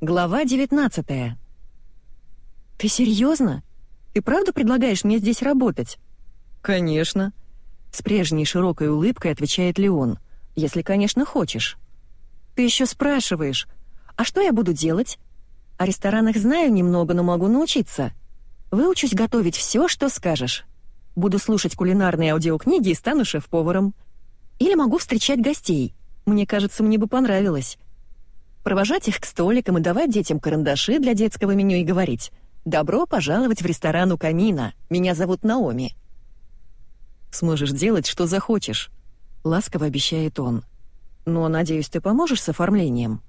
Глава 19 «Ты серьезно? Ты правда предлагаешь мне здесь работать?» «Конечно», — с прежней широкой улыбкой отвечает Леон. «Если, конечно, хочешь». «Ты еще спрашиваешь. А что я буду делать? О ресторанах знаю немного, но могу научиться. Выучусь готовить все, что скажешь. Буду слушать кулинарные аудиокниги и стану шеф-поваром. Или могу встречать гостей. Мне кажется, мне бы понравилось. Провожать их к столикам и давать детям карандаши для детского меню и говорить «Добро пожаловать в ресторан у камина. Меня зовут Наоми». «Сможешь делать, что захочешь», — ласково обещает он. «Но, надеюсь, ты поможешь с оформлением?»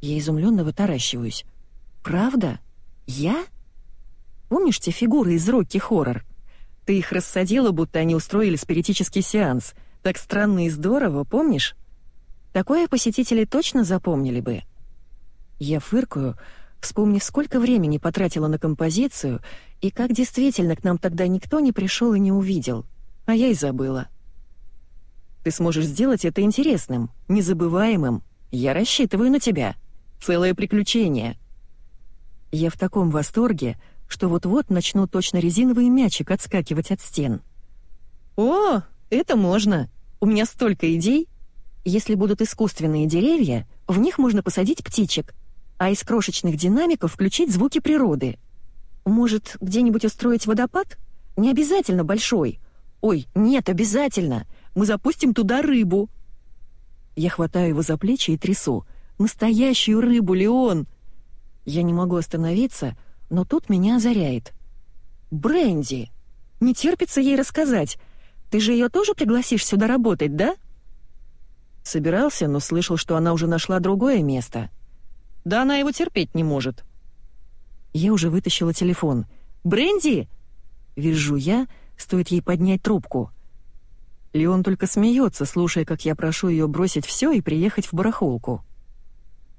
Я изумленно вытаращиваюсь. «Правда? Я?» Помнишь те фигуры из Рокки Хоррор? Ты их рассадила, будто они устроили спиритический сеанс. Так странно и здорово, помнишь? Такое посетители точно запомнили бы. Я фыркаю, вспомнив, сколько времени потратила на композицию и как действительно к нам тогда никто не пришел и не увидел. А я и забыла. Ты сможешь сделать это интересным, незабываемым. Я рассчитываю на тебя. Целое приключение. Я в таком восторге, что вот-вот начну точно резиновый мячик отскакивать от стен. «О, это можно! У меня столько идей! Если будут искусственные деревья, в них можно посадить птичек, а из крошечных динамиков включить звуки природы. Может, где-нибудь устроить водопад? Не обязательно большой. Ой, нет, обязательно! Мы запустим туда рыбу!» Я хватаю его за плечи и трясу. «Настоящую рыбу, Леон!» Я не могу остановиться, но тут меня озаряет. Бренди, Не терпится ей рассказать. Ты же ее тоже пригласишь сюда работать, да?» Собирался, но слышал, что она уже нашла другое место. «Да она его терпеть не может». Я уже вытащила телефон. Бренди, Вижу я, стоит ей поднять трубку. Леон только смеется, слушая, как я прошу ее бросить все и приехать в барахолку.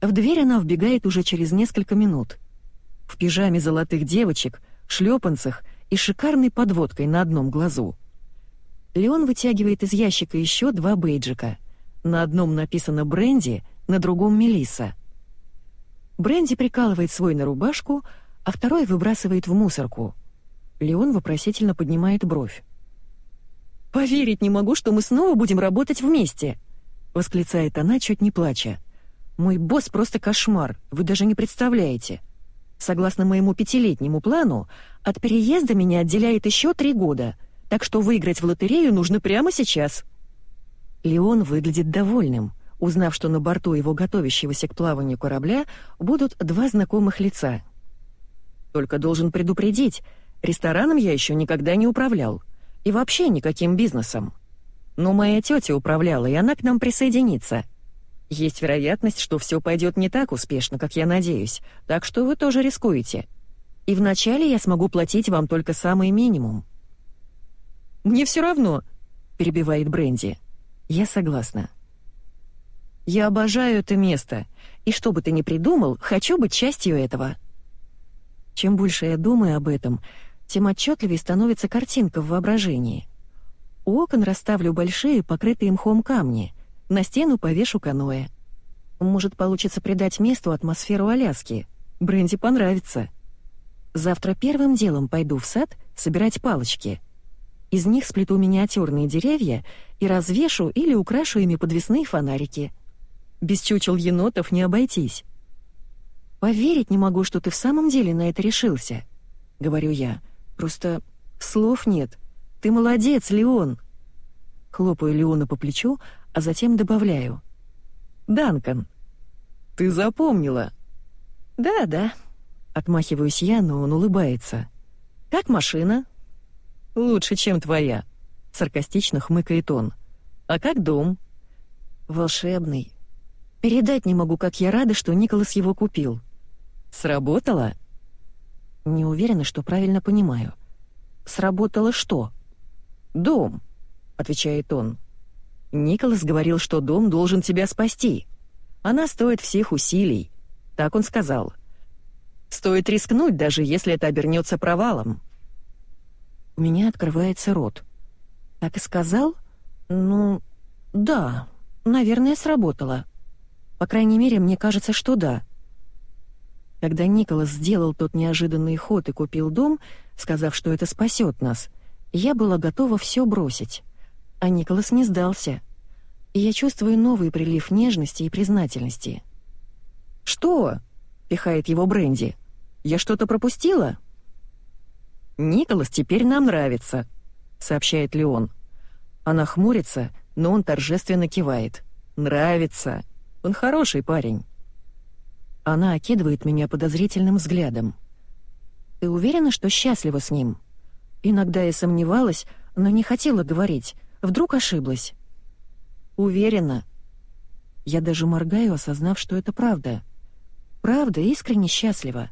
В дверь она вбегает уже через несколько минут — в пижаме золотых девочек, шлепанцах и шикарной подводкой на одном глазу. Леон вытягивает из ящика еще два бейджика. На одном написано «Бренди», на другом «Мелисса». Бренди прикалывает свой на рубашку, а второй выбрасывает в мусорку. Леон вопросительно поднимает бровь. «Поверить не могу, что мы снова будем работать вместе!» — восклицает она, чуть не плача. «Мой босс просто кошмар, вы даже не представляете. Согласно моему пятилетнему плану, от переезда меня отделяет еще три года, так что выиграть в лотерею нужно прямо сейчас». Леон выглядит довольным, узнав, что на борту его готовящегося к плаванию корабля будут два знакомых лица. «Только должен предупредить, рестораном я еще никогда не управлял, и вообще никаким бизнесом. Но моя тетя управляла, и она к нам присоединится». Есть вероятность, что все пойдет не так успешно, как я надеюсь, так что вы тоже рискуете. И вначале я смогу платить вам только самый минимум». «Мне все равно», — перебивает Бренди. «Я согласна». «Я обожаю это место, и что бы ты ни придумал, хочу быть частью этого». Чем больше я думаю об этом, тем отчетливее становится картинка в воображении. У окон расставлю большие, покрытые мхом камни — на стену повешу каноэ. Может, получится придать месту атмосферу Аляски. Бренди понравится. Завтра первым делом пойду в сад собирать палочки. Из них сплету миниатюрные деревья и развешу или украшу ими подвесные фонарики. Без чучел енотов не обойтись. «Поверить не могу, что ты в самом деле на это решился», — говорю я. «Просто слов нет. Ты молодец, Леон». Хлопаю Леона по плечу, а затем добавляю. «Данкан, ты запомнила?» «Да-да», — отмахиваюсь я, но он улыбается. «Как машина?» «Лучше, чем твоя», — саркастично хмыкает он. «А как дом?» «Волшебный. Передать не могу, как я рада, что Николас его купил». «Сработало?» «Не уверена, что правильно понимаю. Сработало что?» «Дом», — отвечает он. Николас говорил, что дом должен тебя спасти. Она стоит всех усилий. Так он сказал. Стоит рискнуть, даже если это обернется провалом. У меня открывается рот. Так и сказал? Ну, да, наверное, сработало. По крайней мере, мне кажется, что да. Когда Николас сделал тот неожиданный ход и купил дом, сказав, что это спасет нас, я была готова все бросить. А Николас не сдался. И я чувствую новый прилив нежности и признательности. «Что?» — пихает его Бренди. «Я что-то пропустила?» «Николас теперь нам нравится», — сообщает Леон. Она хмурится, но он торжественно кивает. «Нравится. Он хороший парень». Она окидывает меня подозрительным взглядом. «Ты уверена, что счастлива с ним?» Иногда я сомневалась, но не хотела говорить. Вдруг ошиблась. «Уверена». Я даже моргаю, осознав, что это правда. Правда, искренне счастлива.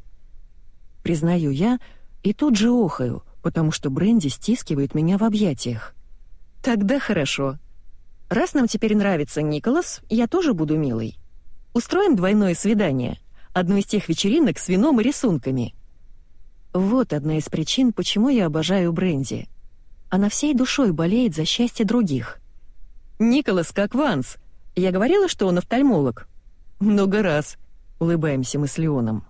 Признаю я, и тут же охаю, потому что Бренди стискивает меня в объятиях. «Тогда хорошо. Раз нам теперь нравится Николас, я тоже буду милой. Устроим двойное свидание» одну из тех вечеринок с вином и рисунками. Вот одна из причин, почему я обожаю Бренди. Она всей душой болеет за счастье других. «Николас как Ванс. Я говорила, что он офтальмолог?» «Много раз», — улыбаемся мы с Леоном.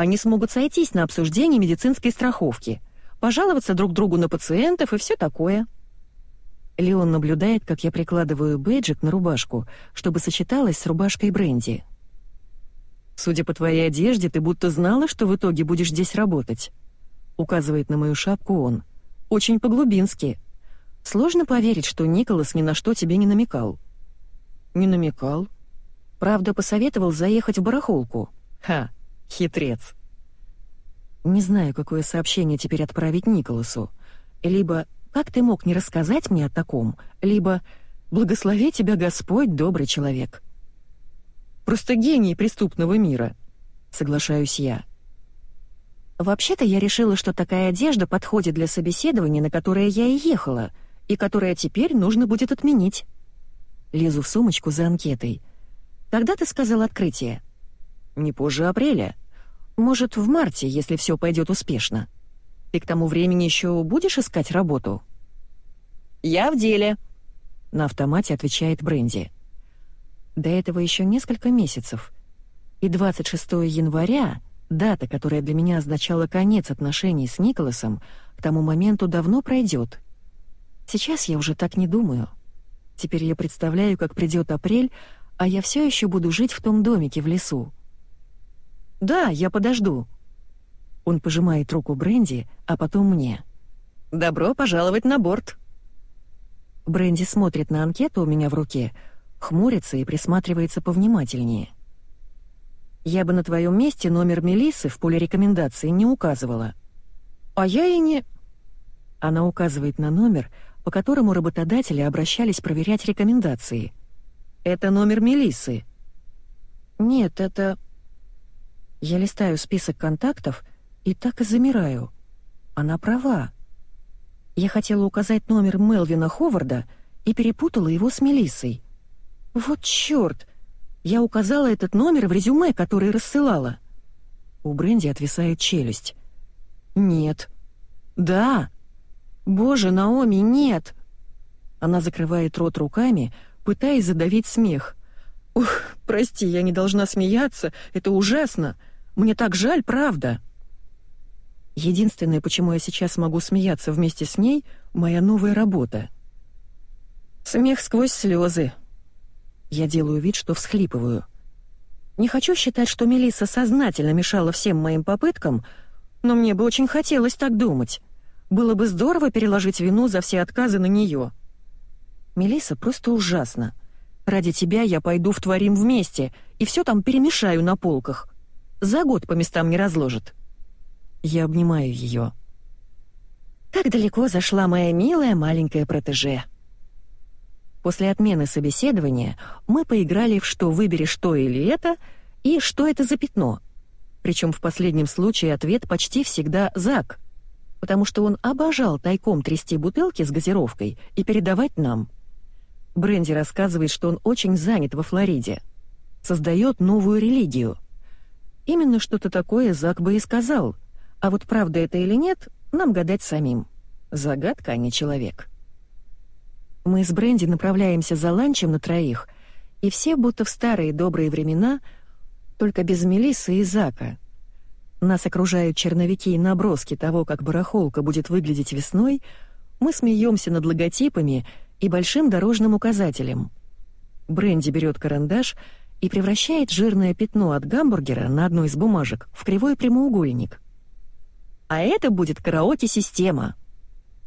«Они смогут сойтись на обсуждении медицинской страховки, пожаловаться друг другу на пациентов и все такое». Леон наблюдает, как я прикладываю бейджик на рубашку, чтобы сочеталась с рубашкой Бренди. Судя по твоей одежде, ты будто знала, что в итоге будешь здесь работать. Указывает на мою шапку он. Очень по-глубински. Сложно поверить, что Николас ни на что тебе не намекал. Не намекал. Правда, посоветовал заехать в барахолку. Ха, хитрец. Не знаю, какое сообщение теперь отправить Николасу. Либо «Как ты мог не рассказать мне о таком?» Либо «Благослови тебя Господь, добрый человек». Просто гений преступного мира. Соглашаюсь я. Вообще-то я решила, что такая одежда подходит для собеседования, на которое я и ехала, и которое теперь нужно будет отменить. Лезу в сумочку за анкетой. Когда ты сказал открытие? Не позже апреля. Может, в марте, если все пойдет успешно. Ты к тому времени еще будешь искать работу? Я в деле. На автомате отвечает Бренди. До этого еще несколько месяцев. И 26 января, дата, которая для меня означала конец отношений с Николасом, к тому моменту давно пройдет. Сейчас я уже так не думаю. Теперь я представляю, как придет апрель, а я все еще буду жить в том домике в лесу. «Да, я подожду». Он пожимает руку Бренди, а потом мне. «Добро пожаловать на борт». Бренди смотрит на анкету у меня в руке — хмурится и присматривается повнимательнее. «Я бы на твоем месте номер Мелисы в поле рекомендаций не указывала». «А я и не...» Она указывает на номер, по которому работодатели обращались проверять рекомендации. «Это номер Мелисы. «Нет, это...» Я листаю список контактов и так и замираю. Она права. Я хотела указать номер Мелвина Ховарда и перепутала его с Мелиссой. «Вот чёрт! Я указала этот номер в резюме, который рассылала». У Бренди отвисает челюсть. «Нет». «Да». «Боже, Наоми, нет!» Она закрывает рот руками, пытаясь задавить смех. «Ух, прости, я не должна смеяться, это ужасно. Мне так жаль, правда». Единственное, почему я сейчас могу смеяться вместе с ней, моя новая работа. Смех сквозь слезы, я делаю вид, что всхлипываю. Не хочу считать, что Мелисса сознательно мешала всем моим попыткам, но мне бы очень хотелось так думать. Было бы здорово переложить вину за все отказы на нее. Мелисса просто ужасна. Ради тебя я пойду в Творим вместе и все там перемешаю на полках. За год по местам не разложит. Я обнимаю ее. Как далеко зашла моя милая маленькая протеже. После отмены собеседования мы поиграли в «Что выберешь то или это» и «Что это за пятно?». Причем в последнем случае ответ почти всегда «Зак», потому что он обожал тайком трясти бутылки с газировкой и передавать нам. Бренди рассказывает, что он очень занят во Флориде. Создает новую религию. Именно что-то такое Зак бы и сказал, а вот правда это или нет, нам гадать самим. Загадка, а не человек. Мы с Бренди направляемся за ланчем на троих, и все будто в старые добрые времена, только без Мелиссы и Зака. Нас окружают черновики и наброски того, как барахолка будет выглядеть весной, мы смеемся над логотипами и большим дорожным указателем. Бренди берет карандаш и превращает жирное пятно от гамбургера на одну из бумажек в кривой прямоугольник. А это будет караоке-система.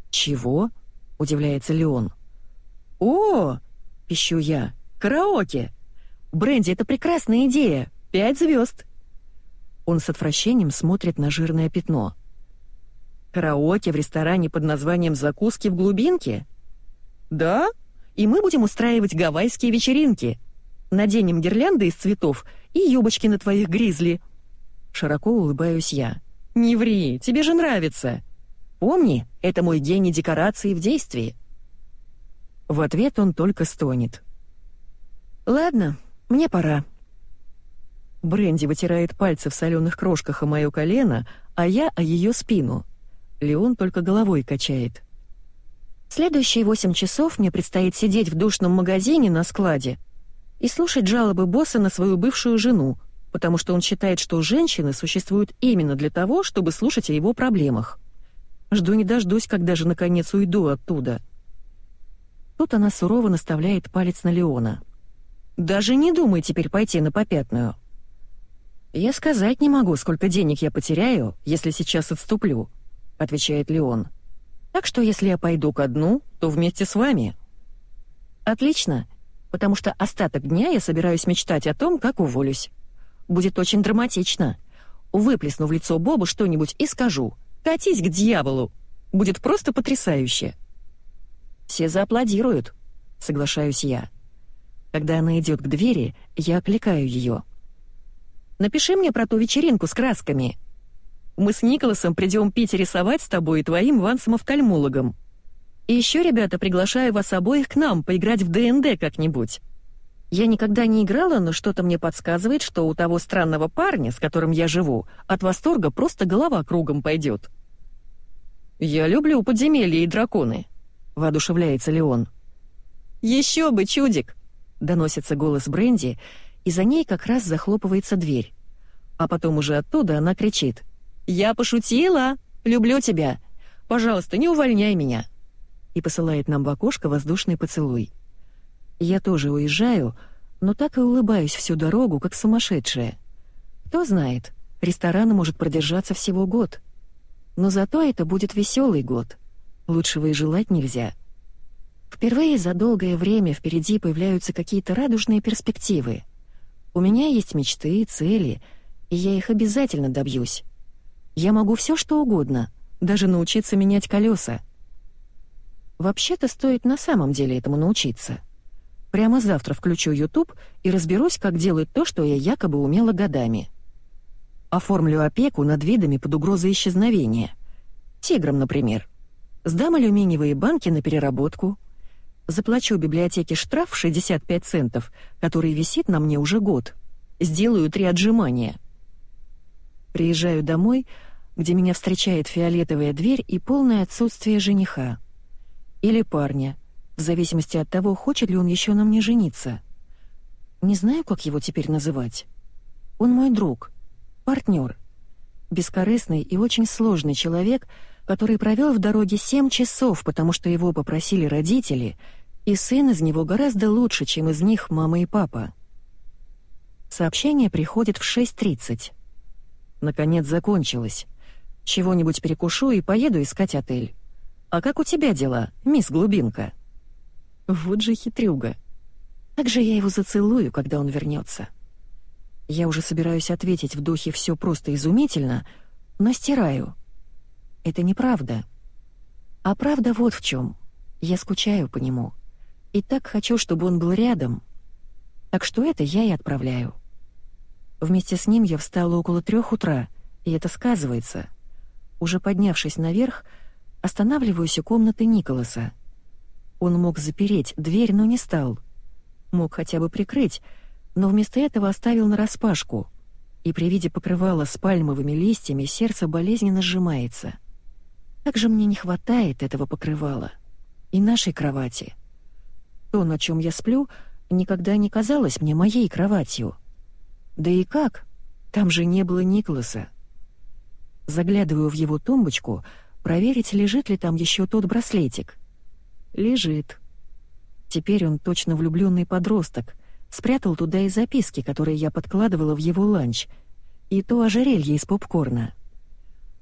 Чего? удивляется Леон. О, пищу я. Караоке. Бренди, это прекрасная идея. Пять звезд. Он с отвращением смотрит на жирное пятно. Караоке в ресторане под названием «Закуски в глубинке»? Да, и мы будем устраивать гавайские вечеринки. Наденем гирлянды из цветов и юбочки на твоих гризли. Широко улыбаюсь я. Не ври, тебе же нравится. Помни, это мой гений декорации в действии. В ответ он только стонет. Ладно, мне пора. Бренди вытирает пальцы в соленых крошках о моё колено, а я о ее спину. Леон только головой качает. Следующие восемь часов мне предстоит сидеть в душном магазине на складе и слушать жалобы босса на свою бывшую жену, потому что он считает, что женщины существуют именно для того, чтобы слушать о его проблемах. Жду не дождусь, когда же наконец уйду оттуда. Тут она сурово наставляет палец на Леона. «Даже не думай теперь пойти на попятную». «Я сказать не могу, сколько денег я потеряю, если сейчас отступлю», — отвечает Леон. «Так что если я пойду ко дну, то вместе с вами». «Отлично, потому что остаток дня я собираюсь мечтать о том, как уволюсь. Будет очень драматично. Выплесну в лицо Бобу что-нибудь и скажу «Катись к дьяволу!» Будет просто потрясающе». Все зааплодируют, соглашаюсь я. Когда она идет к двери, я окликаю ее. Напиши мне про ту вечеринку с красками. Мы с Николасом придем пить и рисовать с тобой и твоим Вансом-офтальмологом. И еще, ребята, приглашаю вас обоих к нам поиграть в ДНД как-нибудь. Я никогда не играла, но что-то мне подсказывает, что у того странного парня, с которым я живу, от восторга просто голова кругом пойдет. «Я люблю подземелья и драконы», — воодушевляется Леон. «Еще бы, чудик!» — доносится голос Бренди, и за ней как раз захлопывается дверь. А потом уже оттуда она кричит. «Я пошутила! Люблю тебя! Пожалуйста, не увольняй меня!» И посылает нам в окошко воздушный поцелуй. Я тоже уезжаю, но так и улыбаюсь всю дорогу, как сумасшедшая. Кто знает, ресторан может продержаться всего год. Но зато это будет веселый год. Лучшего и желать нельзя. Впервые за долгое время впереди появляются какие-то радужные перспективы — у меня есть мечты и цели, и я их обязательно добьюсь. Я могу все что угодно, даже научиться менять колеса. Вообще-то стоит на самом деле этому научиться. Прямо завтра включу YouTube и разберусь, как делать то, что я якобы умела годами. Оформлю опеку над видами под угрозой исчезновения. Тигром, например. Сдам алюминиевые банки на переработку — Заплачу библиотеке штраф в 65 центов, который висит на мне уже год. Сделаю три отжимания. Приезжаю домой, где меня встречает фиолетовая дверь и полное отсутствие жениха. Или парня, в зависимости от того, хочет ли он еще на мне жениться. Не знаю, как его теперь называть. Он мой друг, партнер, бескорыстный и очень сложный человек — который провел в дороге семь часов, потому что его попросили родители, и сын из него гораздо лучше, чем из них мама и папа. Сообщение приходит в 6.30. Наконец закончилось. Чего-нибудь перекушу и поеду искать отель. А как у тебя дела, мисс Глубинка? Вот же хитрюга. Как же я его зацелую, когда он вернется. Я уже собираюсь ответить в духе «все просто изумительно», но стираю — это неправда. А правда вот в чем. Я скучаю по нему. И так хочу, чтобы он был рядом. Так что это я и отправляю. Вместе с ним я встала около трех утра, и это сказывается. Уже поднявшись наверх, останавливаюсь у комнаты Николаса. Он мог запереть дверь, но не стал. Мог хотя бы прикрыть, но вместо этого оставил нараспашку. И при виде покрывала с пальмовыми листьями сердце болезненно сжимается. Как же мне не хватает этого покрывала. И нашей кровати. То, на чем я сплю, никогда не казалось мне моей кроватью. Да и как? Там же не было Николаса. Заглядываю в его тумбочку, проверить, лежит ли там еще тот браслетик. Лежит. Теперь он точно влюбленный подросток. Спрятал туда и записки, которые я подкладывала в его ланч, и то ожерелье из попкорна.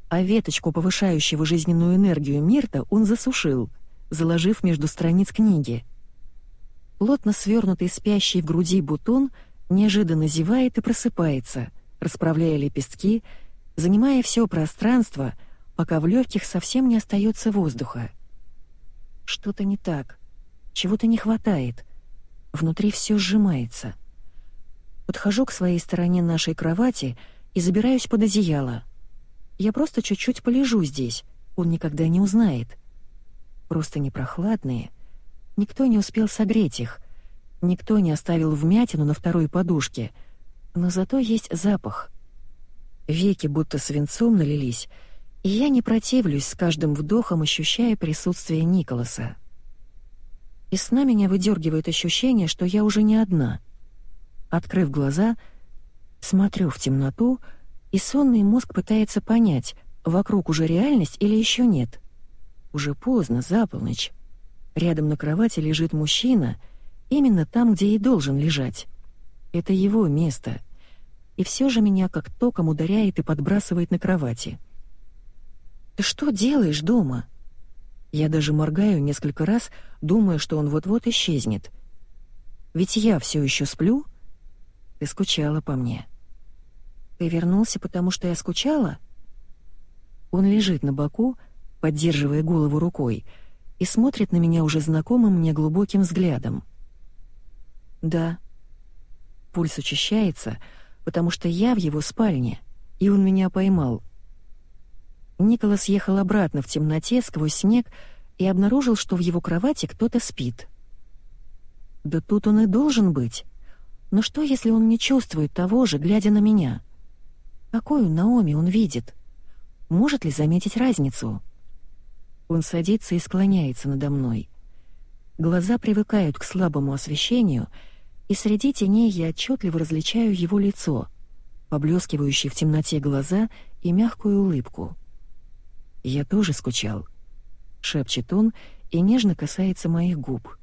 А веточку, повышающего жизненную энергию Мирта, он засушил, заложив между страниц книги. Плотно свернутый спящий в груди бутон неожиданно зевает и просыпается, расправляя лепестки, занимая все пространство, пока в легких совсем не остается воздуха. Что-то не так. Чего-то не хватает. Внутри все сжимается. Подхожу к своей стороне нашей кровати и забираюсь под одеяло. Я просто чуть-чуть полежу здесь, он никогда не узнает. Просто не прохладные. Никто не успел согреть их. Никто не оставил вмятину на второй подушке. Но зато есть запах. Веки будто свинцом налились, и я не противлюсь с каждым вдохом, ощущая присутствие Николаса. И сна меня выдергивает ощущение, что я уже не одна. Открыв глаза, смотрю в темноту, и сонный мозг пытается понять, вокруг уже реальность или еще нет. Уже поздно, за полночь. Рядом на кровати лежит мужчина, именно там, где и должен лежать. Это его место. И все же меня как током ударяет и подбрасывает на кровати. «Ты что делаешь дома?» Я даже моргаю несколько раз, думая, что он вот-вот исчезнет. Ведь я все еще сплю. Ты скучала по мне. Ты вернулся, потому что я скучала? Он лежит на боку, поддерживая голову рукой, и смотрит на меня уже знакомым мне глубоким взглядом. Да. Пульс учащается, потому что я в его спальне, и он меня поймал — Николас ехал обратно в темноте сквозь снег и обнаружил, что в его кровати кто-то спит. Да тут он и должен быть. Но что, если он не чувствует того же, глядя на меня? Какую Наоми он видит? Может ли заметить разницу? Он садится и склоняется надо мной. Глаза привыкают к слабому освещению, и среди теней я отчетливо различаю его лицо, поблескивающие в темноте глаза и мягкую улыбку. «Я тоже скучал», — шепчет он и нежно касается моих губ.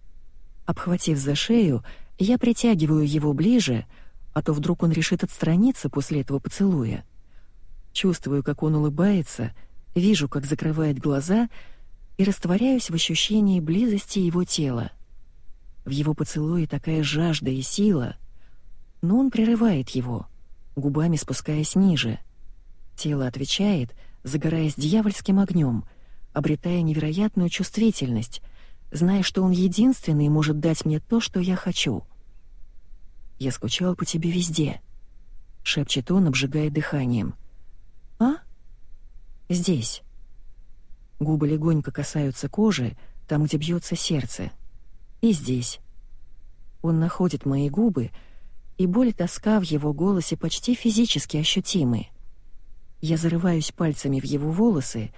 Обхватив за шею, я притягиваю его ближе, а то вдруг он решит отстраниться после этого поцелуя. Чувствую, как он улыбается, вижу, как закрывает глаза и растворяюсь в ощущении близости его тела. В его поцелуе такая жажда и сила, но он прерывает его, губами спускаясь ниже. Тело отвечает — загораясь дьявольским огнем, обретая невероятную чувствительность, зная, что он единственный может дать мне то, что я хочу. «Я скучал по тебе везде», — шепчет он, обжигая дыханием. «А? Здесь». Губы легонько касаются кожи, там, где бьется сердце. И здесь. Он находит мои губы, и боль и тоска в его голосе почти физически ощутимы. Я зарываюсь пальцами в его волосы,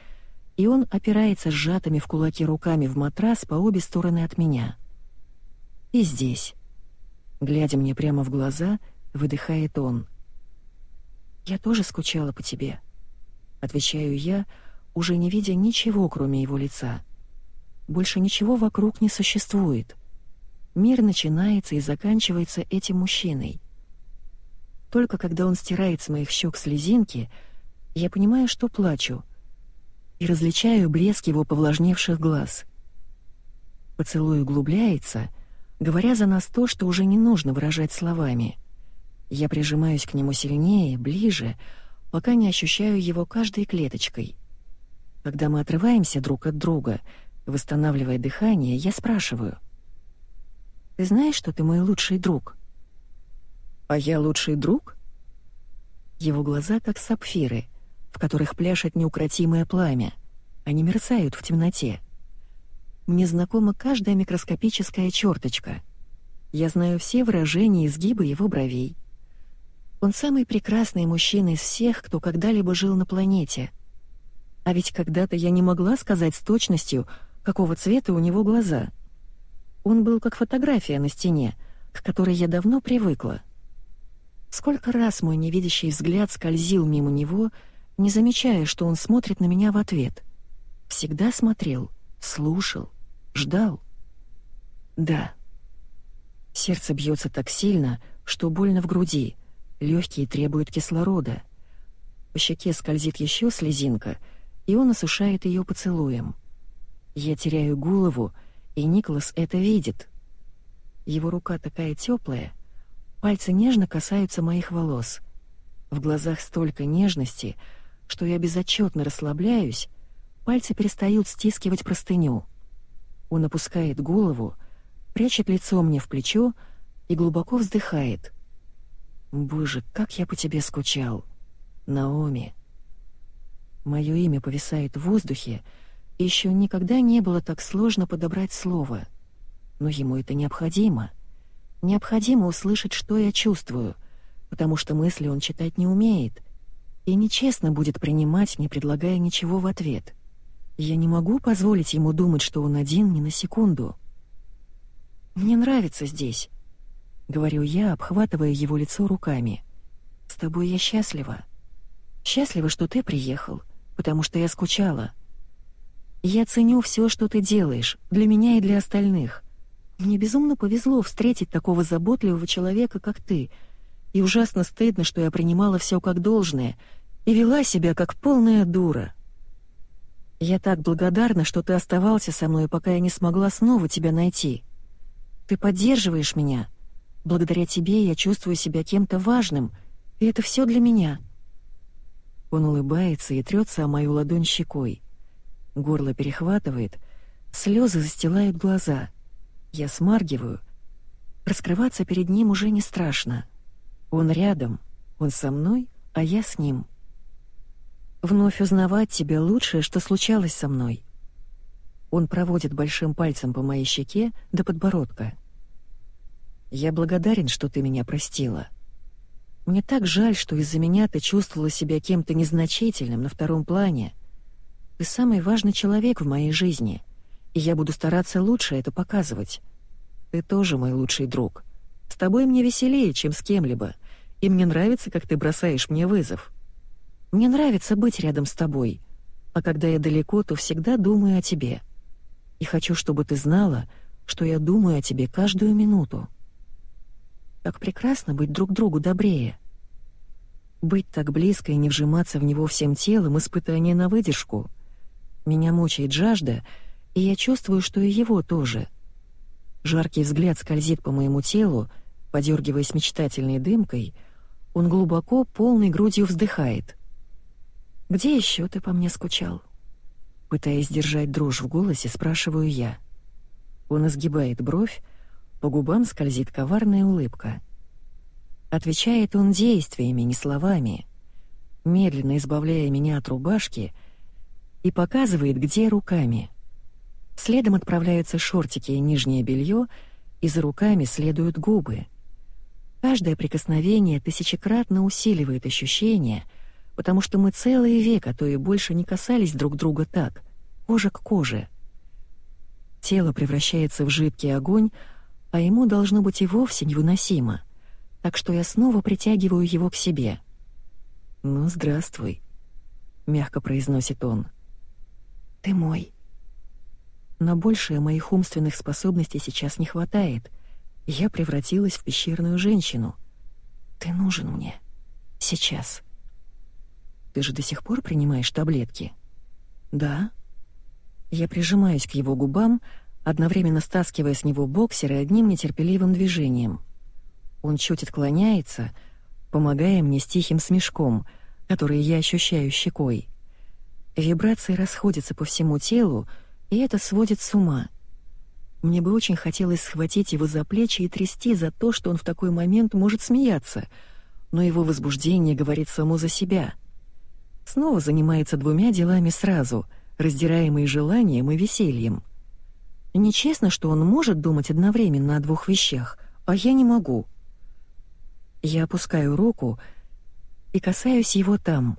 и он опирается сжатыми в кулаки руками в матрас по обе стороны от меня. И здесь, глядя мне прямо в глаза, выдыхает он. «Я тоже скучала по тебе», — отвечаю я, уже не видя ничего, кроме его лица. Больше ничего вокруг не существует. Мир начинается и заканчивается этим мужчиной. Только когда он стирает с моих щек слезинки — я понимаю, что плачу, и различаю блеск его повлажневших глаз. Поцелуй углубляется, говоря за нас то, что уже не нужно выражать словами. Я прижимаюсь к нему сильнее, ближе, пока не ощущаю его каждой клеточкой. Когда мы отрываемся друг от друга, восстанавливая дыхание, я спрашиваю. «Ты знаешь, что ты мой лучший друг?» «А я лучший друг?» Его глаза как сапфиры — в которых пляшет неукротимое пламя. Они мерцают в темноте. Мне знакома каждая микроскопическая черточка. Я знаю все выражения и изгибы его бровей. Он самый прекрасный мужчина из всех, кто когда-либо жил на планете. А ведь когда-то я не могла сказать с точностью, какого цвета у него глаза. Он был как фотография на стене, к которой я давно привыкла. Сколько раз мой невидящий взгляд скользил мимо него — не замечая, что он смотрит на меня в ответ. Всегда смотрел, слушал, ждал. Да. Сердце бьется так сильно, что больно в груди, легкие требуют кислорода. По щеке скользит еще слезинка, и он осушает ее поцелуем. Я теряю голову, и Николас это видит. Его рука такая теплая, пальцы нежно касаются моих волос. В глазах столько нежности, что я безотчетно расслабляюсь, пальцы перестают стискивать простыню. Он опускает голову, прячет лицо мне в плечо и глубоко вздыхает. «Боже, как я по тебе скучал! Наоми!» Мое имя повисает в воздухе, и еще никогда не было так сложно подобрать слово. Но ему это необходимо. Необходимо услышать, что я чувствую, потому что мысли он читать не умеет, и нечестно будет принимать, не предлагая ничего в ответ. Я не могу позволить ему думать, что он один ни на секунду. «Мне нравится здесь», — говорю я, обхватывая его лицо руками. «С тобой я счастлива. Счастлива, что ты приехал, потому что я скучала. Я ценю все, что ты делаешь, для меня и для остальных. Мне безумно повезло встретить такого заботливого человека, как ты, и ужасно стыдно, что я принимала все как должное и вела себя как полная дура. Я так благодарна, что ты оставался со мной, пока я не смогла снова тебя найти. Ты поддерживаешь меня. Благодаря тебе я чувствую себя кем-то важным, и это все для меня». Он улыбается и трется о мою ладонь щекой. Горло перехватывает, слезы застилают глаза. Я смаргиваю. Раскрываться перед ним уже не страшно. Он рядом, он со мной, а я с ним. Вновь узнавать тебя лучшее, что случалось со мной. Он проводит большим пальцем по моей щеке до подбородка. «Я благодарен, что ты меня простила. Мне так жаль, что из-за меня ты чувствовала себя кем-то незначительным на втором плане. Ты самый важный человек в моей жизни, и я буду стараться лучше это показывать. Ты тоже мой лучший друг. С тобой мне веселее, чем с кем-либо, и мне нравится, как ты бросаешь мне вызов. Мне нравится быть рядом с тобой, а когда я далеко, то всегда думаю о тебе» и хочу, чтобы ты знала, что я думаю о тебе каждую минуту. Как прекрасно быть друг другу добрее. Быть так близко и не вжиматься в него всем телом — испытание на выдержку. Меня мучает жажда, и я чувствую, что и его тоже. Жаркий взгляд скользит по моему телу, подергиваясь мечтательной дымкой, он глубоко, полной грудью вздыхает. «Где еще ты по мне скучал?» Пытаясь держать дрожь в голосе, спрашиваю я. Он изгибает бровь, по губам скользит коварная улыбка. Отвечает он действиями, не словами, медленно избавляя меня от рубашки и показывает, где руками. Следом отправляются шортики и нижнее белье, и за руками следуют губы. Каждое прикосновение тысячекратно усиливает ощущение — потому что мы целый век, а то и больше не касались друг друга так, кожа к коже. Тело превращается в жидкий огонь, а ему должно быть и вовсе невыносимо, так что я снова притягиваю его к себе. «Ну, здравствуй», — мягко произносит он. «Ты мой». Но больше моих умственных способностей сейчас не хватает. Я превратилась в пещерную женщину. Ты нужен мне. Сейчас. Ты же до сих пор принимаешь таблетки?» «Да». Я прижимаюсь к его губам, одновременно стаскивая с него боксеры одним нетерпеливым движением. Он чуть отклоняется, помогая мне с тихим смешком, который я ощущаю щекой. Вибрации расходятся по всему телу, и это сводит с ума. Мне бы очень хотелось схватить его за плечи и трясти за то, что он в такой момент может смеяться, но его возбуждение говорит само за себя — снова занимается двумя делами сразу, раздираемый желанием и весельем. Нечестно, что он может думать одновременно о двух вещах, а я не могу. Я опускаю руку и касаюсь его там.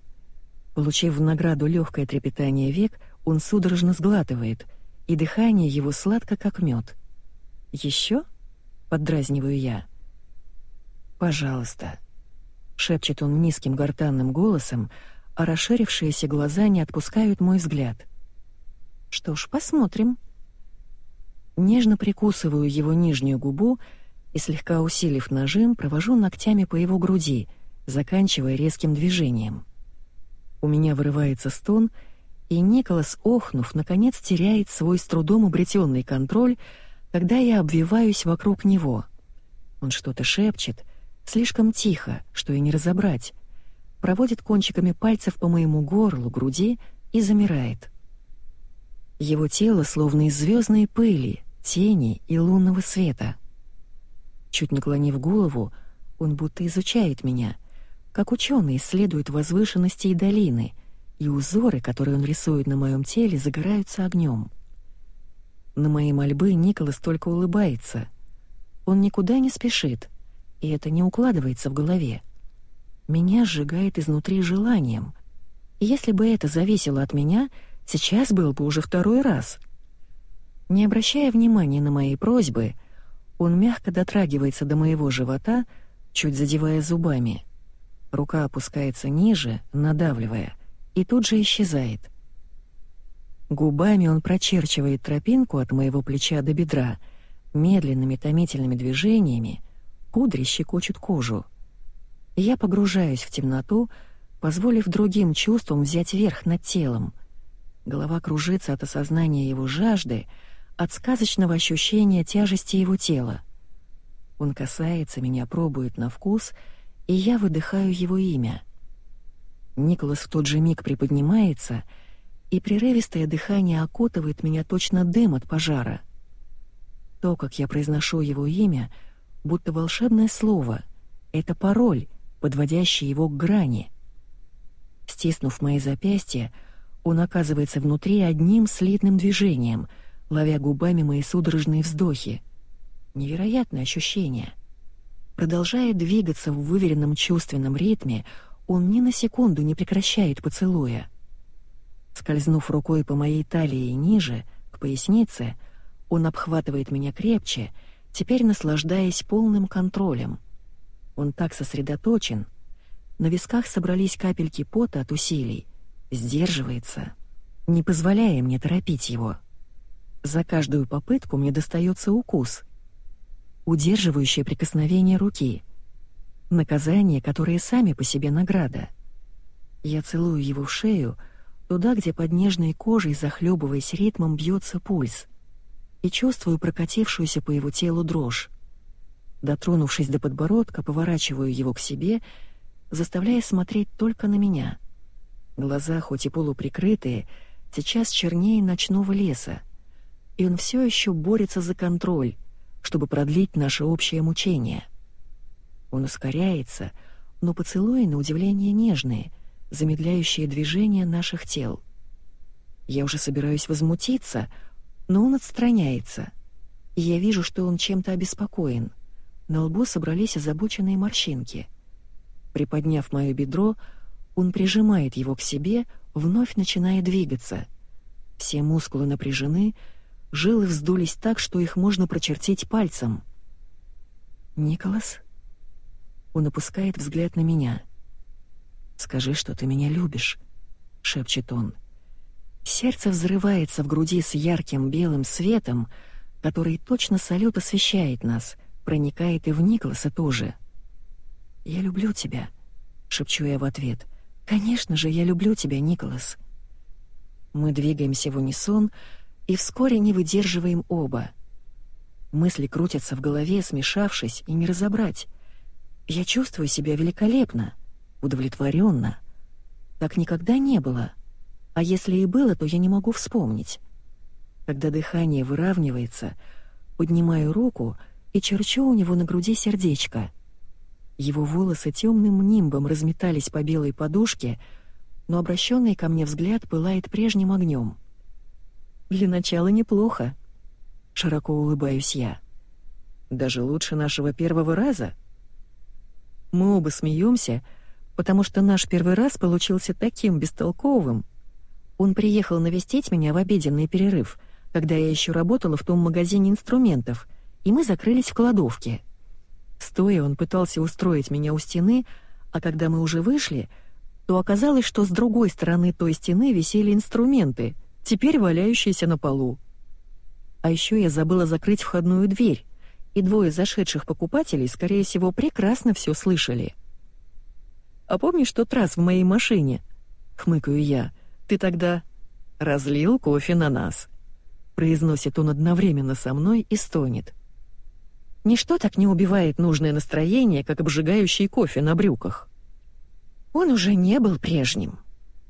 Получив в награду легкое трепетание век, он судорожно сглатывает, и дыхание его сладко, как мед. Еще? поддразниваю я. «Пожалуйста», — шепчет он низким гортанным голосом, а расширившиеся глаза не отпускают мой взгляд. Что ж, посмотрим. Нежно прикусываю его нижнюю губу и, слегка усилив нажим, провожу ногтями по его груди, заканчивая резким движением. У меня вырывается стон, и Николас, охнув, наконец теряет свой с трудом обретенный контроль, когда я обвиваюсь вокруг него. Он что-то шепчет, слишком тихо, что и не разобрать, проводит кончиками пальцев по моему горлу, груди и замирает. Его тело словно из звездной пыли, тени и лунного света. Чуть наклонив голову, он будто изучает меня, как ученый исследует возвышенности и долины, и узоры, которые он рисует на моем теле, загораются огнем. На мои мольбы Николас только улыбается. Он никуда не спешит, и это не укладывается в голове. Меня сжигает изнутри желанием. Если бы это зависело от меня, сейчас был бы уже второй раз. Не обращая внимания на мои просьбы, он мягко дотрагивается до моего живота, чуть задевая зубами. Рука опускается ниже, надавливая, и тут же исчезает. Губами он прочерчивает тропинку от моего плеча до бедра, медленными томительными движениями, кудри щекочут кожу. Я погружаюсь в темноту, позволив другим чувствам взять верх над телом. Голова кружится от осознания его жажды, от сказочного ощущения тяжести его тела. Он касается меня, пробует на вкус, и я выдыхаю его имя. Николас в тот же миг приподнимается, и прерывистое дыхание окутывает меня точно дым от пожара. То, как я произношу его имя, будто волшебное слово — это пароль, подводящий его к грани. Стиснув мои запястья, он оказывается внутри одним слитным движением, ловя губами мои судорожные вздохи. Невероятное ощущение. Продолжая двигаться в выверенном чувственном ритме, он ни на секунду не прекращает поцелуя. Скользнув рукой по моей талии ниже, к пояснице, он обхватывает меня крепче, теперь наслаждаясь полным контролем — он так сосредоточен. На висках собрались капельки пота от усилий. Сдерживается, не позволяя мне торопить его. За каждую попытку мне достается укус. Удерживающее прикосновение руки. Наказание, которое сами по себе награда. Я целую его в шею, туда, где под нежной кожей, захлебываясь ритмом, бьется пульс, и чувствую прокатившуюся по его телу дрожь. Дотронувшись до подбородка, поворачиваю его к себе, заставляя смотреть только на меня. Глаза, хоть и полуприкрытые, сейчас чернее ночного леса, и он все еще борется за контроль, чтобы продлить наше общее мучение. Он ускоряется, но поцелуи, на удивление, нежные, замедляющие движение наших тел. Я уже собираюсь возмутиться, но он отстраняется, и я вижу, что он чем-то обеспокоен — на лбу собрались озабоченные морщинки. Приподняв моё бедро, он прижимает его к себе, вновь начиная двигаться. Все мускулы напряжены, жилы вздулись так, что их можно прочертить пальцем. «Николас?» Он опускает взгляд на меня. «Скажи, что ты меня любишь», — шепчет он. Сердце взрывается в груди с ярким белым светом, который точно салют освещает нас — проникает и в Николаса тоже. «Я люблю тебя», — шепчу я в ответ. «Конечно же, я люблю тебя, Николас». Мы двигаемся в унисон и вскоре не выдерживаем оба. Мысли крутятся в голове, смешавшись, и не разобрать. Я чувствую себя великолепно, удовлетворенно. Так никогда не было. А если и было, то я не могу вспомнить. Когда дыхание выравнивается, поднимаю руку — и черчу у него на груди сердечко. Его волосы темным нимбом разметались по белой подушке, но обращенный ко мне взгляд пылает прежним огнем. «Для начала неплохо», — широко улыбаюсь я. «Даже лучше нашего первого раза?» Мы оба смеемся, потому что наш первый раз получился таким бестолковым. Он приехал навестить меня в обеденный перерыв, когда я еще работала в том магазине инструментов — и мы закрылись в кладовке. Стоя, он пытался устроить меня у стены, а когда мы уже вышли, то оказалось, что с другой стороны той стены висели инструменты, теперь валяющиеся на полу. А еще я забыла закрыть входную дверь, и двое зашедших покупателей, скорее всего, прекрасно все слышали. «А помнишь тот раз в моей машине?» — хмыкаю я. «Ты тогда разлил кофе на нас», — произносит он одновременно со мной и стонет. Ничто так не убивает нужное настроение, как обжигающий кофе на брюках. Он уже не был прежним.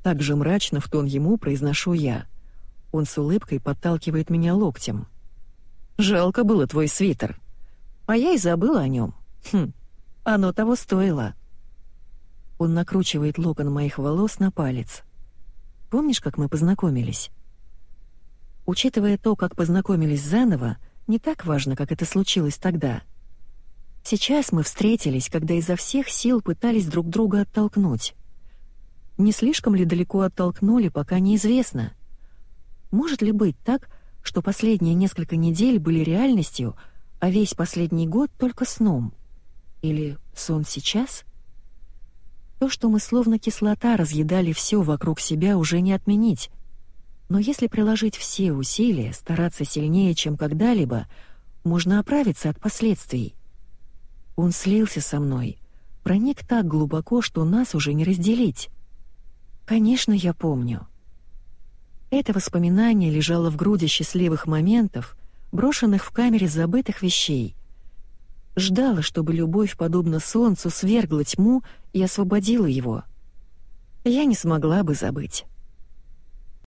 Так же мрачно в тон ему произношу я. Он с улыбкой подталкивает меня локтем. «Жалко было твой свитер. А я и забыла о нем. Хм, оно того стоило». Он накручивает локон моих волос на палец. «Помнишь, как мы познакомились?» Учитывая то, как познакомились заново, не так важно, как это случилось тогда — Сейчас мы встретились, когда изо всех сил пытались друг друга оттолкнуть. Не слишком ли далеко оттолкнули, пока неизвестно. Может ли быть так, что последние несколько недель были реальностью, а весь последний год только сном? Или сон сейчас? То, что мы словно кислота разъедали все вокруг себя, уже не отменить. Но если приложить все усилия, стараться сильнее, чем когда-либо, можно оправиться от последствий — он слился со мной, проник так глубоко, что нас уже не разделить. Конечно, я помню. Это воспоминание лежало в груди счастливых моментов, брошенных в камере забытых вещей. Ждала, чтобы любовь, подобно солнцу, свергла тьму и освободила его. Я не смогла бы забыть.